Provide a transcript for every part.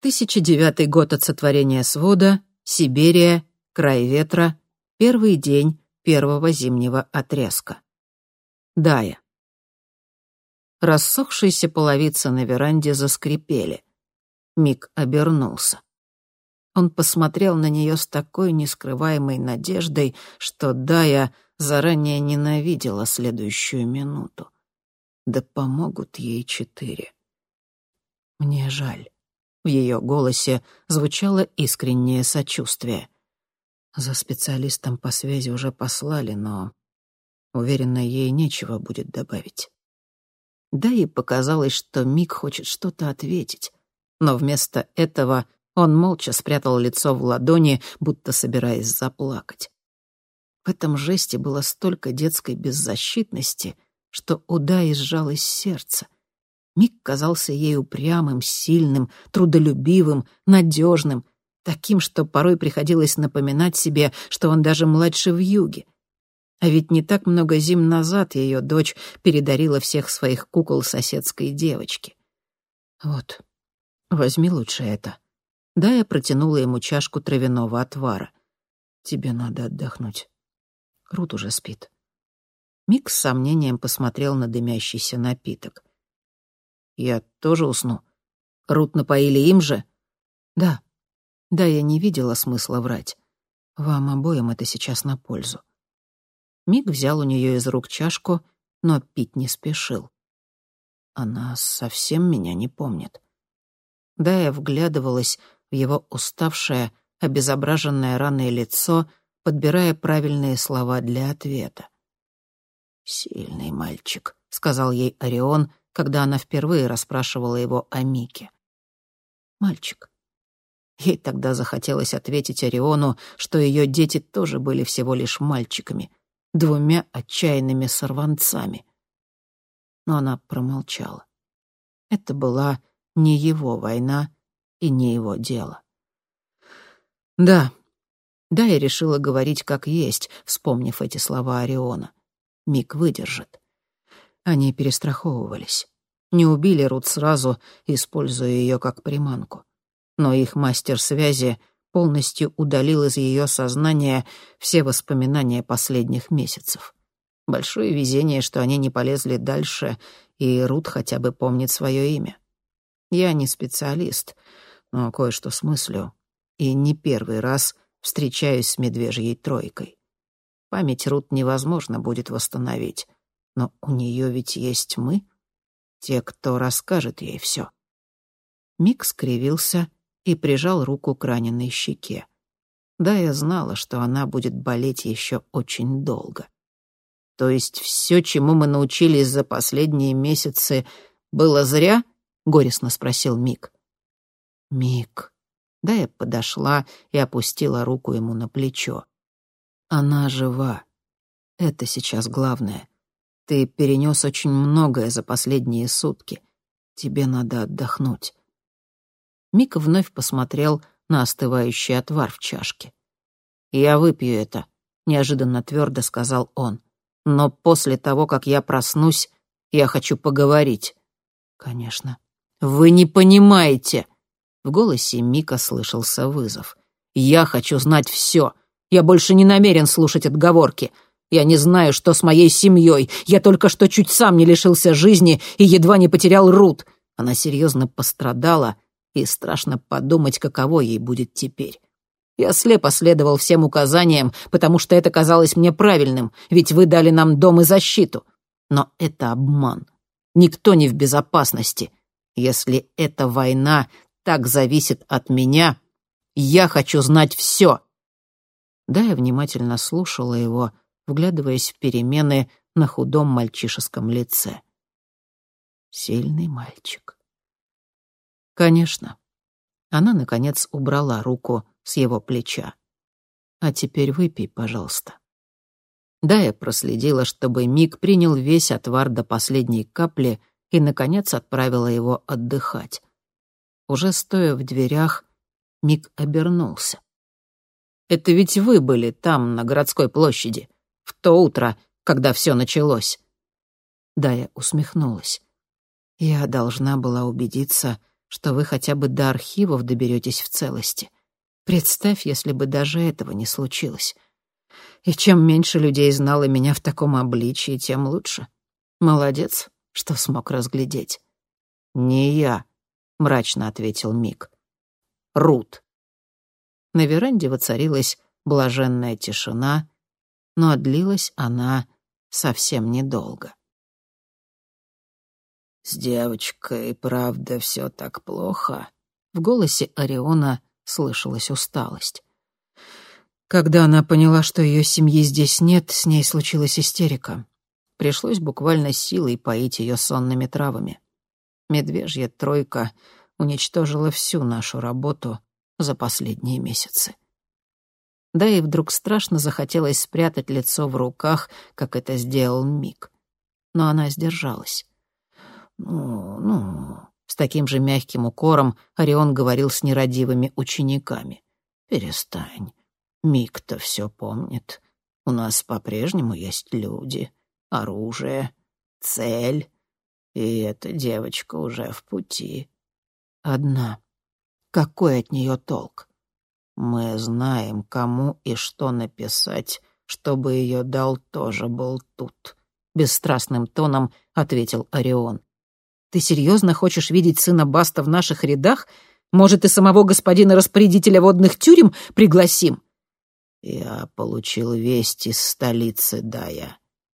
1009 год от сотворения свода, Сибирия, край ветра, первый день первого зимнего отрезка. Дая. Рассохшиеся половицы на веранде заскрипели. Мик обернулся. Он посмотрел на нее с такой нескрываемой надеждой, что Дая заранее ненавидела следующую минуту. Да помогут ей четыре. Мне жаль. В ее голосе звучало искреннее сочувствие. За специалистом по связи уже послали, но, уверена, ей нечего будет добавить. Да и показалось, что Мик хочет что-то ответить, но вместо этого он молча спрятал лицо в ладони, будто собираясь заплакать. В этом жесте было столько детской беззащитности, что у Даи сжалось сердце — Мик казался ей упрямым, сильным, трудолюбивым, надежным, таким, что порой приходилось напоминать себе, что он даже младше в юге. А ведь не так много зим назад ее дочь передарила всех своих кукол соседской девочке. «Вот, возьми лучше это». Да, я протянула ему чашку травяного отвара. «Тебе надо отдохнуть. Рут уже спит». Мик с сомнением посмотрел на дымящийся напиток. Я тоже усну. Рут напоили им же? Да. Да, я не видела смысла врать. Вам обоим это сейчас на пользу. Мик взял у нее из рук чашку, но пить не спешил. Она совсем меня не помнит. Да, я вглядывалась в его уставшее, обезображенное раной лицо, подбирая правильные слова для ответа. «Сильный мальчик», — сказал ей Орион, когда она впервые расспрашивала его о Мике. Мальчик. Ей тогда захотелось ответить Ориону, что ее дети тоже были всего лишь мальчиками, двумя отчаянными сорванцами. Но она промолчала. Это была не его война и не его дело. Да, да, я решила говорить как есть, вспомнив эти слова Ориона. Мик выдержит. Они перестраховывались. Не убили Рут сразу, используя ее как приманку. Но их мастер связи полностью удалил из ее сознания все воспоминания последних месяцев. Большое везение, что они не полезли дальше, и Рут хотя бы помнит свое имя. Я не специалист, но кое-что смыслю, и не первый раз встречаюсь с медвежьей тройкой. Память Рут невозможно будет восстановить, но у нее ведь есть мы, те, кто расскажет ей все. Мик скривился и прижал руку к раненой щеке. Да, я знала, что она будет болеть еще очень долго. То есть все, чему мы научились за последние месяцы, было зря? горестно спросил Мик. Мик. Да, я подошла и опустила руку ему на плечо. Она жива. Это сейчас главное. Ты перенес очень многое за последние сутки. Тебе надо отдохнуть». Мик вновь посмотрел на остывающий отвар в чашке. «Я выпью это», — неожиданно твердо сказал он. «Но после того, как я проснусь, я хочу поговорить». «Конечно». «Вы не понимаете!» В голосе Мика слышался вызов. «Я хочу знать все. Я больше не намерен слушать отговорки. Я не знаю, что с моей семьей. Я только что чуть сам не лишился жизни и едва не потерял Рут. Она серьезно пострадала, и страшно подумать, каково ей будет теперь. Я слепо следовал всем указаниям, потому что это казалось мне правильным, ведь вы дали нам дом и защиту. Но это обман. Никто не в безопасности. Если эта война так зависит от меня, я хочу знать все. Да, я внимательно слушала его, — вглядываясь в перемены на худом мальчишеском лице. Сильный мальчик. Конечно. Она, наконец, убрала руку с его плеча. «А теперь выпей, пожалуйста». Да, я проследила, чтобы Мик принял весь отвар до последней капли и, наконец, отправила его отдыхать. Уже стоя в дверях, Мик обернулся. «Это ведь вы были там, на городской площади в то утро, когда все началось. Дая усмехнулась. Я должна была убедиться, что вы хотя бы до архивов доберетесь в целости. Представь, если бы даже этого не случилось. И чем меньше людей знало меня в таком обличии, тем лучше. Молодец, что смог разглядеть. «Не я», — мрачно ответил Мик. «Рут». На веранде воцарилась блаженная тишина, но длилась она совсем недолго. «С девочкой, правда, все так плохо?» В голосе Ориона слышалась усталость. Когда она поняла, что ее семьи здесь нет, с ней случилась истерика. Пришлось буквально силой поить ее сонными травами. Медвежья тройка уничтожила всю нашу работу за последние месяцы. Да и вдруг страшно захотелось спрятать лицо в руках, как это сделал Мик. Но она сдержалась. «Ну, ну...» С таким же мягким укором Орион говорил с нерадивыми учениками. «Перестань. Мик-то все помнит. У нас по-прежнему есть люди, оружие, цель, и эта девочка уже в пути. Одна. Какой от нее толк? Мы знаем, кому и что написать, чтобы ее дал тоже был тут. Бесстрастным тоном ответил Орион. Ты серьезно хочешь видеть сына Баста в наших рядах? Может, и самого господина распорядителя водных тюрем пригласим? «Я получил весть из столицы Дая».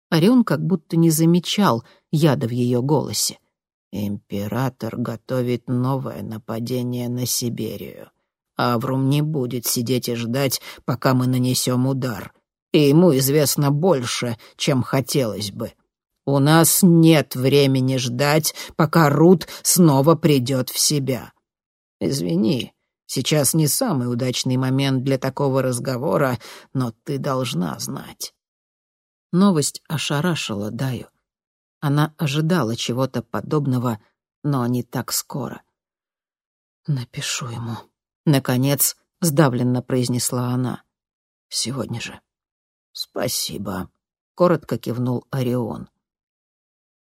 Орион как будто не замечал яда в ее голосе. «Император готовит новое нападение на Сибирию. Аврум не будет сидеть и ждать, пока мы нанесем удар. И ему известно больше, чем хотелось бы. У нас нет времени ждать, пока Рут снова придет в себя. Извини, Сейчас не самый удачный момент для такого разговора, но ты должна знать». Новость ошарашила Даю. Она ожидала чего-то подобного, но не так скоро. «Напишу ему», — наконец сдавленно произнесла она. «Сегодня же». «Спасибо», — коротко кивнул Орион.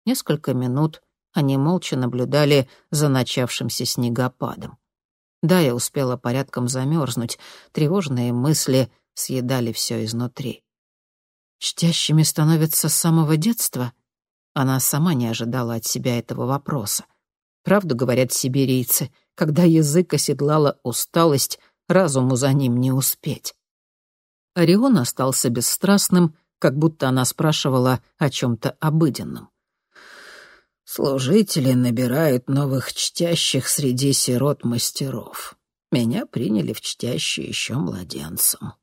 Несколько минут они молча наблюдали за начавшимся снегопадом. Да, я успела порядком замерзнуть, тревожные мысли съедали все изнутри. Чтящими становятся с самого детства? Она сама не ожидала от себя этого вопроса. Правду говорят сибирийцы, когда язык оседлала усталость, разуму за ним не успеть. Орион остался бесстрастным, как будто она спрашивала о чем-то обыденном. Служители набирают новых чтящих среди сирот-мастеров. Меня приняли в чтящие еще младенцем.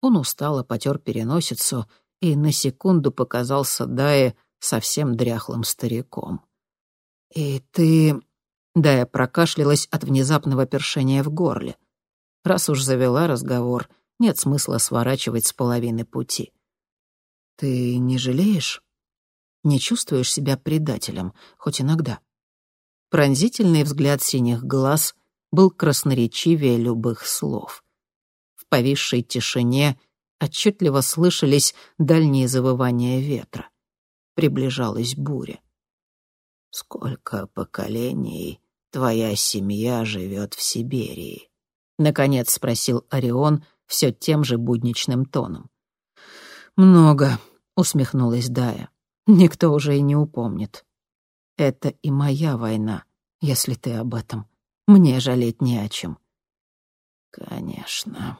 Он устало потер переносицу и на секунду показался Дае совсем дряхлым стариком. «И ты...» — Дая прокашлялась от внезапного першения в горле. Раз уж завела разговор, нет смысла сворачивать с половины пути. «Ты не жалеешь?» не чувствуешь себя предателем, хоть иногда. Пронзительный взгляд синих глаз был красноречивее любых слов. В повисшей тишине отчетливо слышались дальние завывания ветра. Приближалась буря. «Сколько поколений твоя семья живет в Сибири?» — наконец спросил Орион все тем же будничным тоном. «Много», — усмехнулась Дая. Никто уже и не упомнит. Это и моя война, если ты об этом. Мне жалеть не о чем. Конечно.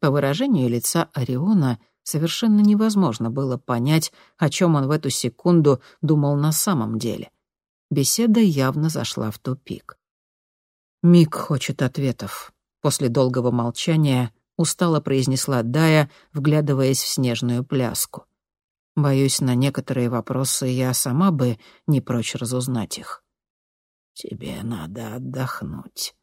По выражению лица Ориона совершенно невозможно было понять, о чем он в эту секунду думал на самом деле. Беседа явно зашла в тупик. Мик хочет ответов. После долгого молчания устало произнесла Дая, вглядываясь в снежную пляску. Боюсь, на некоторые вопросы я сама бы не прочь разузнать их. Тебе надо отдохнуть.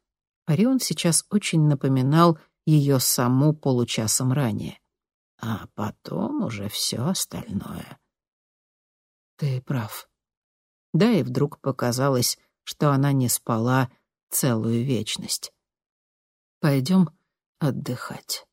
Орион сейчас очень напоминал ее саму получасом ранее. А потом уже все остальное. Ты прав. Да, и вдруг показалось, что она не спала целую вечность. Пойдем отдыхать.